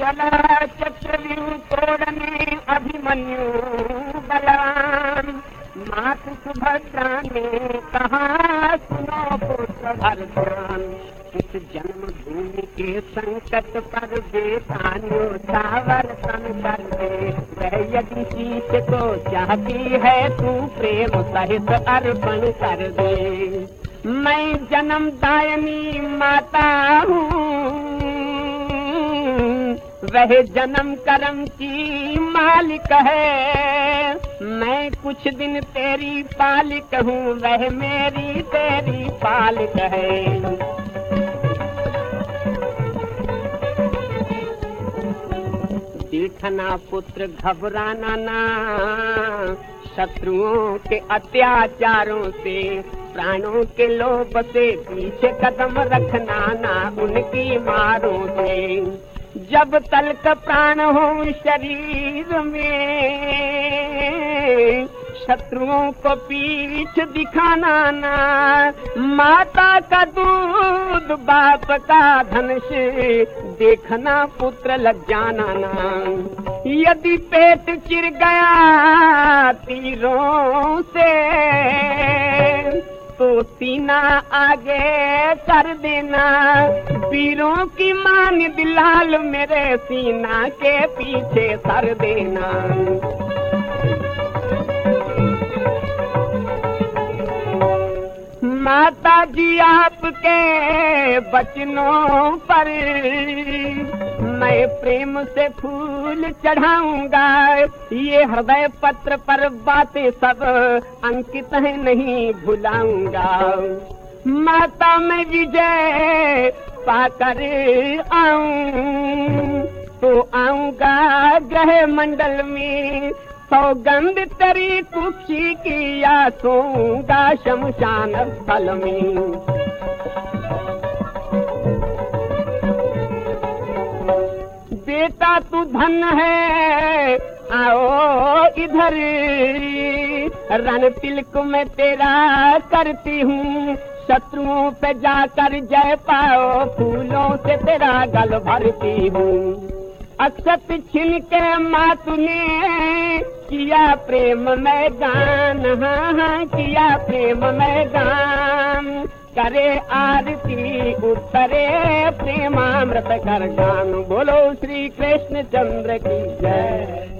चला चक्रव्यूह तोड़ने अभिमन्यु बलवान मातु सुभद्रा ने कहा, सुनो पुत्र भरदान इस जन्म भूमि के संकट पर बेतानियो सावर तन कर दे। वह यदि शीश को चाहती है, तू प्रेम सहित अर्पण कर दे। मैं जन्म दायनी माता हूँ वह जन्म कर्म की मालिक है। मैं कुछ दिन तेरी पालिक हूँ, वह मेरी तेरी पालिक है। देखना पुत्र, घबराना ना। शत्रुओं के अत्याचारों से, प्राणों के लोभ से पीछे कदम रखना ना, उनकी मारों से। जब तलक प्राण हो शरीर में, शत्रुओं को पीछ दिखाना ना, माता का दूध, बाप का धनुष देखना पुत्र लग जाना ना। यदि पेट चिर गया तीरों से तो सीना आगे कर देना। पीरों की मान दिलाल मेरे सीना के पीछे सर देना। माता जी आपके बचनों पर। मैं प्रेम से फूल चढ़ाऊँगा। ये हृदय पत्र पर बातें सब अंकित है नहीं भुलाऊँगा। माता मैं विजय पाकर आऊँ। तो आऊँगा ग्रह मंडल में सौगंध तेरी कुक्षी की या सोऊँगा शमशान स्थल में। बेटा तू धन है, आओ इधर। रण तिलक में तेरा करती हूँ, शत्रुओं पे जाकर जय पाओ, फूलों से तेरा गल भरती हूँ। अक्षत छिन के माँ तूने किया प्रेम मैदान हाँ हाँ किया प्रेम मैदान। करे आरती, उत्तरे प्रेमामृत कर गान बोलो श्री कृष्ण चंद्र की जय।